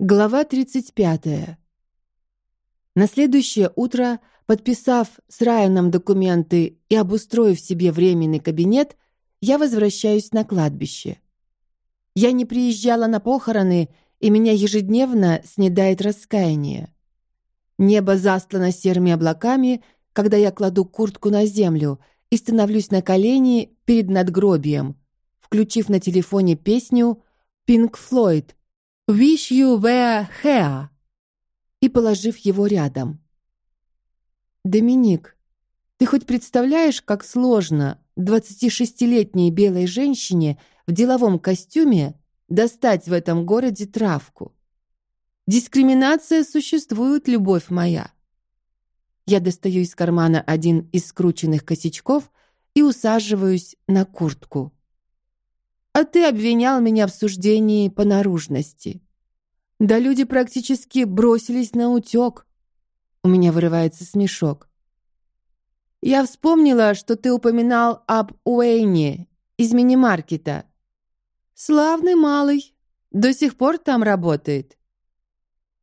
Глава 35. На следующее утро, подписав с Райаном документы и обустроив себе временный кабинет, я возвращаюсь на кладбище. Я не приезжала на похороны, и меня ежедневно снедает раскаяние. Небо застлано серыми облаками, когда я кладу куртку на землю и становлюсь на колени перед надгробием, включив на телефоне песню Pink Floyd Wish you were here и положив его рядом. Доминик, ты хоть представляешь, как сложно 26-летней белой женщине в деловом костюме достать в этом городе травку? Дискриминация существует, любовь моя. Я достаю из кармана один из скрученных косячков и усаживаюсь на куртку а ты обвинял меня в суждении по наружности. Да люди практически бросились на утёк. У меня вырывается смешок. Я вспомнила, что ты упоминал об Уэйне из мини-маркета. Славный малый, до сих пор там работает.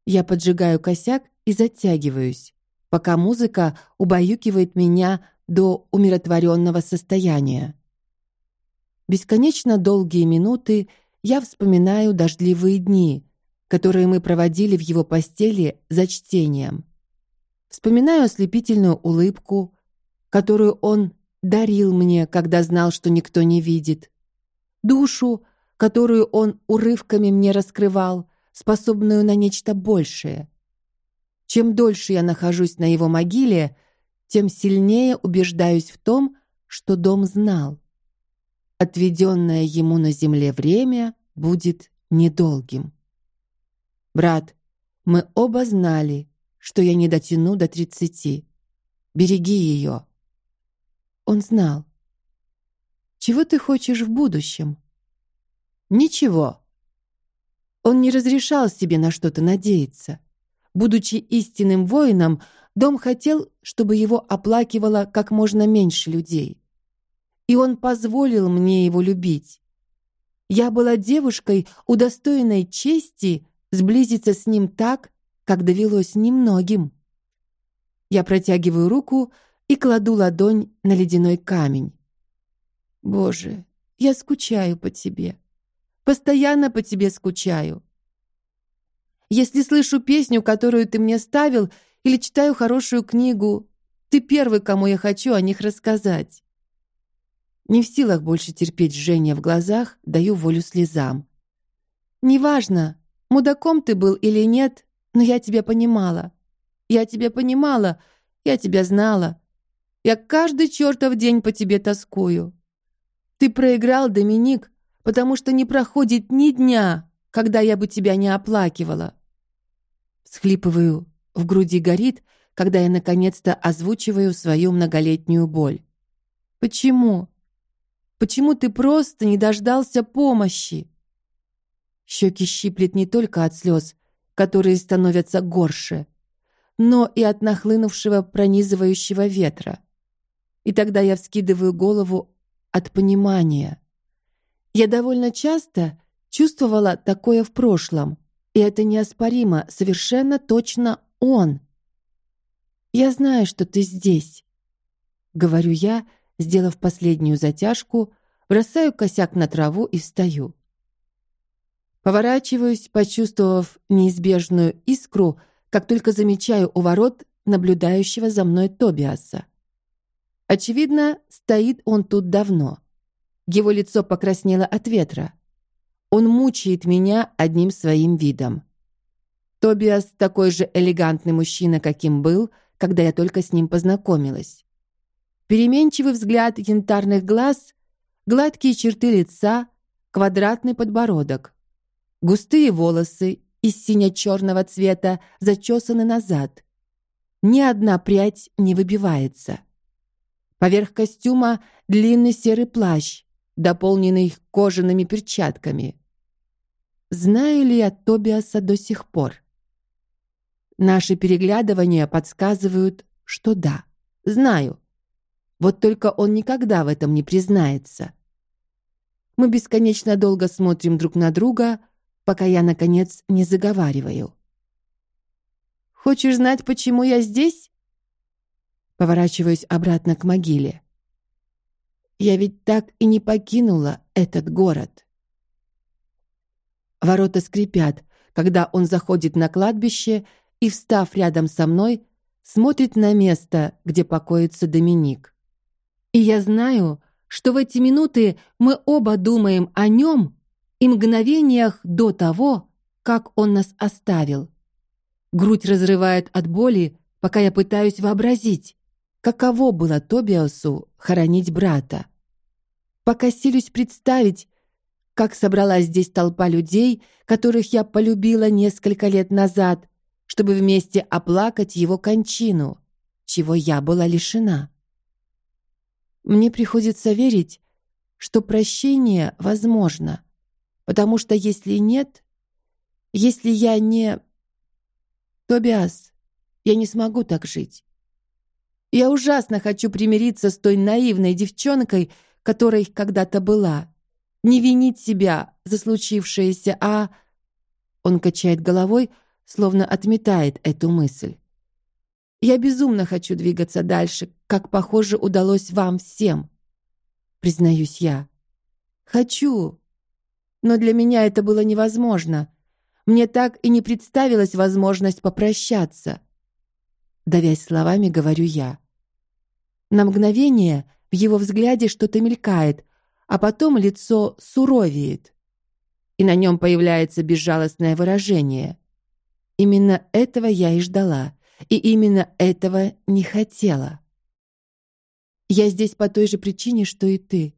Я поджигаю косяк и затягиваюсь, пока музыка убаюкивает меня до умиротворенного состояния. Бесконечно долгие минуты я вспоминаю дождливые дни, которые мы проводили в его постели за чтением. Вспоминаю ослепительную улыбку, которую он дарил мне, когда знал, что никто не видит, душу, которую он урывками мне раскрывал, способную на нечто большее. Чем дольше я нахожусь на его могиле, тем сильнее убеждаюсь в том, что дом знал отведенное ему на земле время будет недолгим. Брат, мы оба знали, что я не дотяну до тридцати. Береги ее. Он знал. Чего ты хочешь в будущем? Ничего. Он не разрешал себе на что-то надеяться. Будучи истинным воином, дом хотел, чтобы его оплакивало как можно меньше людей и он позволил мне его любить. Я была девушкой, удостоенной чести сблизиться с ним так, как довелось немногим. Я протягиваю руку и кладу ладонь на ледяной камень. Боже, я скучаю по тебе, постоянно по тебе скучаю. Если слышу песню, которую ты мне ставил, или читаю хорошую книгу, ты первый, кому я хочу о них рассказать. Не в силах больше терпеть жжение в глазах, даю волю слезам. Неважно, мудаком ты был или нет, но я тебя понимала. Я тебя понимала, я тебя знала. Я каждый чертов день по тебе тоскую. Ты проиграл, Доминик, потому что не проходит ни дня, когда я бы тебя не оплакивала. Схлипываю, в груди горит, когда я наконец-то озвучиваю свою многолетнюю боль. Почему? Почему ты просто не дождался помощи? Щеки щиплет не только от слез, которые становятся горше, но и от нахлынувшего пронизывающего ветра. И тогда я вскидываю голову от понимания. Я довольно часто чувствовала такое в прошлом, и это неоспоримо, совершенно точно он. Я знаю, что ты здесь, говорю я, сделав последнюю затяжку, бросаю косяк на траву и встаю. Поворачиваюсь, почувствовав неизбежную искру, как только замечаю у ворот наблюдающего за мной Тобиаса. Очевидно, стоит он тут давно. Его лицо покраснело от ветра. Он мучает меня одним своим видом. Тобиас такой же элегантный мужчина, каким был, когда я только с ним познакомилась. Переменчивый взгляд янтарных глаз, гладкие черты лица, квадратный подбородок, густые волосы из сине-черного цвета зачесаны назад. Ни одна прядь не выбивается. Поверх костюма длинный серый плащ, дополненный кожаными перчатками. Знаю ли я Тобиаса до сих пор? Наши переглядывания подсказывают, что да, знаю. Вот только он никогда в этом не признается. Мы бесконечно долго смотрим друг на друга, пока я наконец не заговариваю. Хочешь знать, почему я здесь? Поворачиваюсь обратно к могиле. Я ведь так и не покинула этот город. Ворота скрипят, когда он заходит на кладбище и, встав рядом со мной, смотрит на место, где покоится Доминик. И я знаю, что в эти минуты мы оба думаем о нем и мгновениях до того, как он нас оставил. Грудь разрывает от боли, пока я пытаюсь вообразить, каково было Тобиасу хоронить брата. Пока силюсь представить, как собралась здесь толпа людей, которых я полюбила несколько лет назад, чтобы вместе оплакать его кончину, чего я была лишена. Мне приходится верить, что прощение возможно, потому что если нет, если я не Тобиас, я не смогу так жить. Я ужасно хочу примириться с той наивной девчонкой, которой когда-то была не винить себя за случившееся, а он качает головой, словно отметает эту мысль. Я безумно хочу двигаться дальше, как похоже удалось вам всем. Признаюсь я. Хочу. Но для меня это было невозможно. Мне так и не представилась возможность попрощаться. Давясь словами, говорю я. На мгновение в его взгляде что-то мелькает, а потом лицо суровеет, и на нем появляется безжалостное выражение. Именно этого я и ждала, и именно этого не хотела. Я здесь по той же причине, что и ты,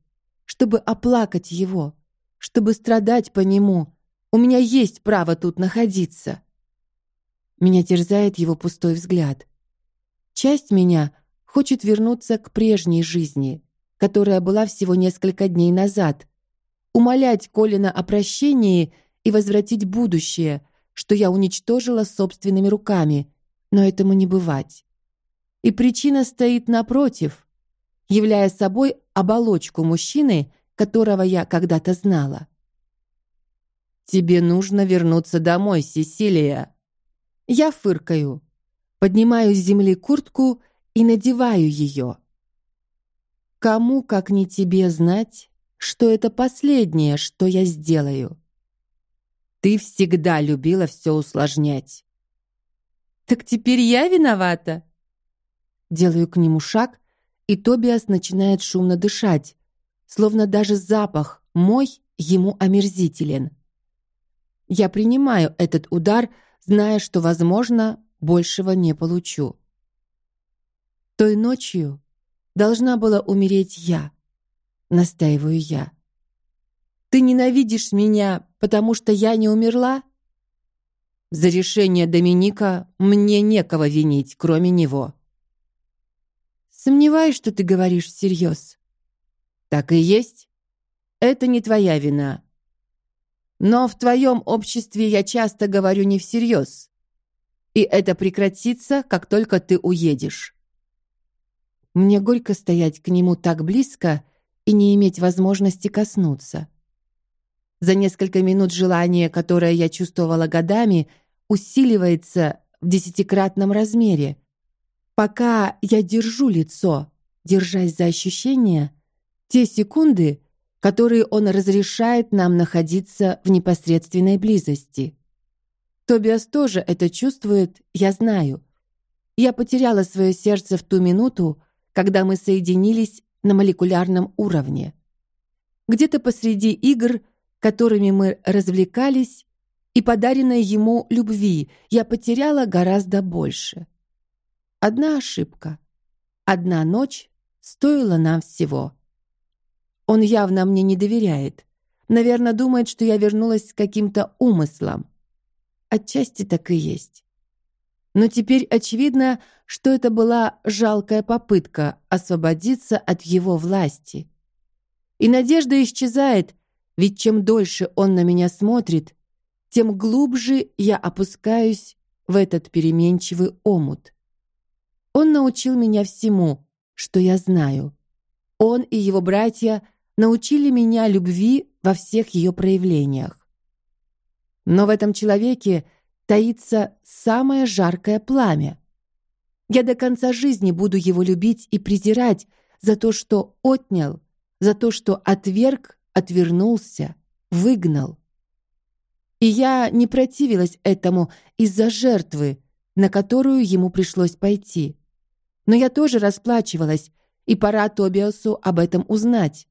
чтобы оплакать его, чтобы страдать по нему. У меня есть право тут находиться. Меня терзает его пустой взгляд. Часть меня хочет вернуться к прежней жизни, которая была всего несколько дней назад, умолять Колина о прощении и возвратить будущее, что я уничтожила собственными руками, но этому не бывать. И причина стоит напротив, являя собой оболочку мужчины, которого я когда-то знала. Тебе нужно вернуться домой, Сесилия. Я фыркаю, поднимаю с земли куртку и надеваю ее. Кому, как не тебе, знать, что это последнее, что я сделаю? Ты всегда любила все усложнять. Так теперь я виновата. Делаю к нему шаг, и Тобиас начинает шумно дышать, словно даже запах мой ему омерзителен. Я принимаю этот удар, зная, что, возможно, большего не получу. Той ночью должна была умереть я. Настаиваю я. Ты ненавидишь меня, потому что я не умерла? За решение Доминика мне некого винить, кроме него. Сомневаюсь, что ты говоришь всерьез. Так и есть. Это не твоя вина. Но в твоем обществе я часто говорю не всерьез. И это прекратится, как только ты уедешь. Мне горько стоять к нему так близко и не иметь возможности коснуться. За несколько минут желание, которое я чувствовала годами, усиливается в десятикратном размере. Пока я держу лицо, держась за ощущения, те секунды, которые он разрешает нам находиться в непосредственной близости. Тобиас тоже это чувствует, я знаю. Я потеряла свое сердце в ту минуту, когда мы соединились на молекулярном уровне. Где-то посреди игр, которыми мы развлекались, и подаренной ему любви я потеряла гораздо больше. Одна ошибка, одна ночь стоила нам всего. Он явно мне не доверяет. Наверное, думает, что я вернулась с каким-то умыслом. Отчасти так и есть. Но теперь очевидно, что это была жалкая попытка освободиться от его власти. И надежда исчезает, ведь чем дольше он на меня смотрит, тем глубже я опускаюсь в этот переменчивый омут. Он научил меня всему, что я знаю. Он и его братья научили меня любви во всех ее проявлениях. Но в этом человеке таится самое жаркое пламя. Я до конца жизни буду его любить и презирать за то, что отнял, за то, что отверг, отвернулся, выгнал. И я не противилась этому из-за жертвы, на которую ему пришлось пойти. Но я тоже расплачивалась, и пора Тобиасу об этом узнать.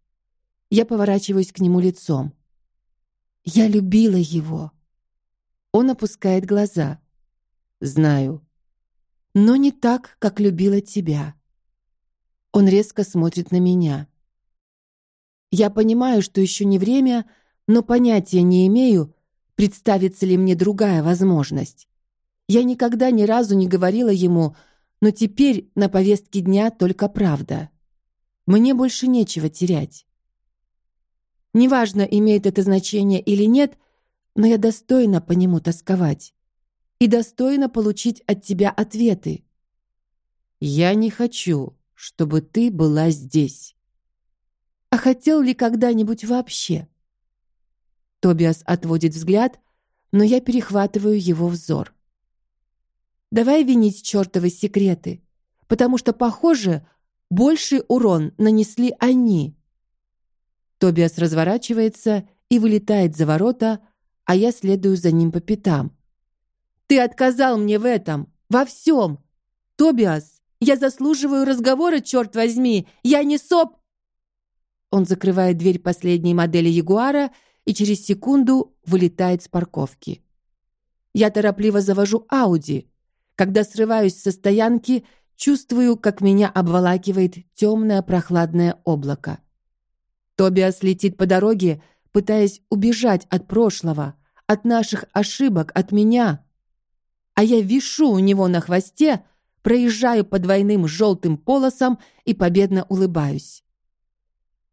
Я поворачиваюсь к нему лицом. Я любила его. Он опускает глаза. Знаю. Но не так, как любила тебя. Он резко смотрит на меня. Я понимаю, что еще не время, но понятия не имею, представится ли мне другая возможность. Я никогда ни разу не говорила ему, но теперь на повестке дня только правда. Мне больше нечего терять. Неважно, имеет это значение или нет, но я достойна по нему тосковать и достойна получить от тебя ответы. Я не хочу, чтобы ты была здесь. А хотел ли когда-нибудь вообще? Тобиас отводит взгляд, но я перехватываю его взор. Давай винить чертовы секреты, потому что, похоже, больший урон нанесли они. Тобиас разворачивается и вылетает за ворота, а я следую за ним по пятам. Ты отказал мне в этом, во всем, Тобиас. Я заслуживаю разговора, черт возьми. Я не соп. Он закрывает дверь последней модели Ягуара и через секунду вылетает с парковки. Я торопливо завожу Ауди. Когда срываюсь со стоянки, чувствую, как меня обволакивает темное прохладное облако. Тобиас летит по дороге, пытаясь убежать от прошлого, от наших ошибок, от меня. А я вишу у него на хвосте, проезжаю по двойным желтым полосам и победно улыбаюсь.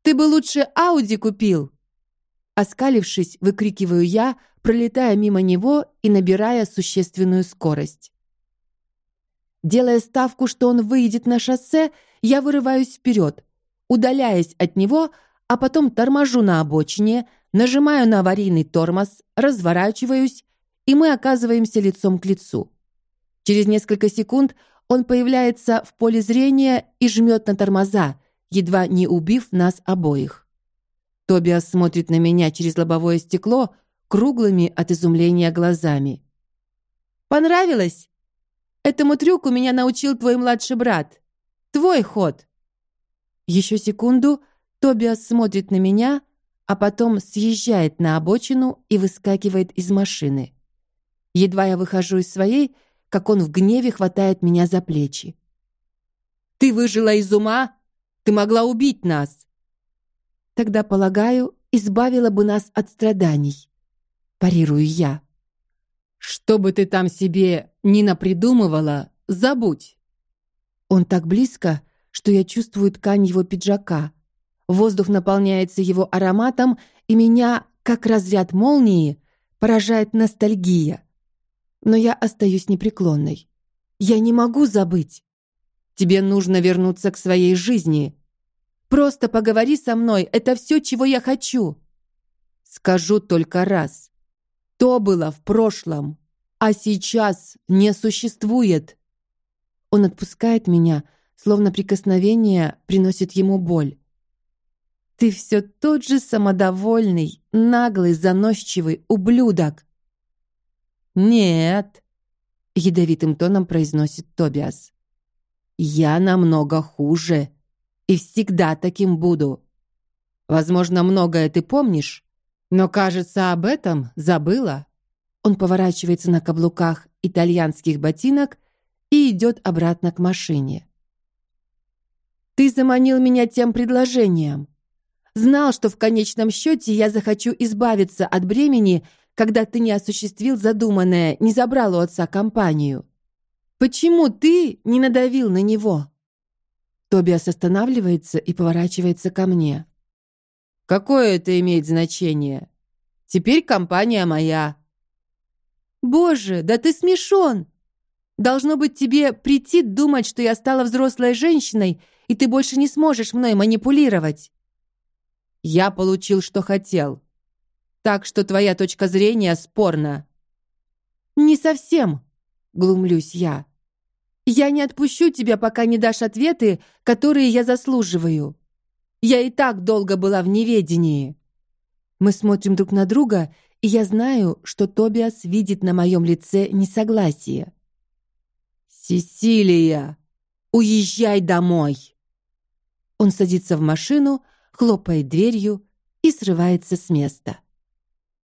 Ты бы лучше Ауди купил. Оскалившись, выкрикиваю я, пролетая мимо него и набирая существенную скорость. Делая ставку, что он выйдет на шоссе, я вырываюсь вперед, удаляясь от него, а потом торможу на обочине, нажимаю на аварийный тормоз, разворачиваюсь, и мы оказываемся лицом к лицу. Через несколько секунд он появляется в поле зрения и жмет на тормоза, едва не убив нас обоих. Тобиас смотрит на меня через лобовое стекло круглыми от изумления глазами. Понравилось? Этому трюку меня научил твой младший брат. Твой ход. Еще секунду Тобиас смотрит на меня, а потом съезжает на обочину и выскакивает из машины. Едва я выхожу из своей, как он в гневе хватает меня за плечи. Ты выжила из ума? Ты могла убить нас. Тогда, полагаю, избавила бы нас от страданий. Парирую я. Что бы ты там себе не напридумывала, забудь. Он так близко, что я чувствую ткань его пиджака. Воздух наполняется его ароматом, и меня, как разряд молнии, поражает ностальгия. Но я остаюсь непреклонной. Я не могу забыть. Тебе нужно вернуться к своей жизни. Просто поговори со мной. Это все, чего я хочу. Скажу только раз. То было в прошлом, а сейчас не существует. Он отпускает меня, словно прикосновение приносит ему боль. Ты все тот же самодовольный, наглый, заносчивый ублюдок. Нет, ядовитым тоном произносит Тобиас. Я намного хуже и всегда таким буду. Возможно, многое ты помнишь, но, кажется, об этом забыла. Он поворачивается на каблуках итальянских ботинок и идет обратно к машине. Ты заманил меня тем предложением. Знал, что в конечном счете я захочу избавиться от бремени, когда ты не осуществил задуманное, не забрал у отца компанию. Почему ты не надавил на него? Тобиас останавливается и поворачивается ко мне. Какое это имеет значение? Теперь компания моя. Боже, да ты смешон! Должно быть тебе прийти думать, что я стала взрослой женщиной, и ты больше не сможешь мной манипулировать. Я получил, что хотел. Так что твоя точка зрения спорна. Не совсем, глумлюсь я. Я не отпущу тебя, пока не дашь ответы, которые я заслуживаю. Я и так долго была в неведении. Мы смотрим друг на друга, и я знаю, что Тобиас видит на моем лице несогласие. Сесилия, уезжай домой. Он садится в машину, хлопает дверью и срывается с места.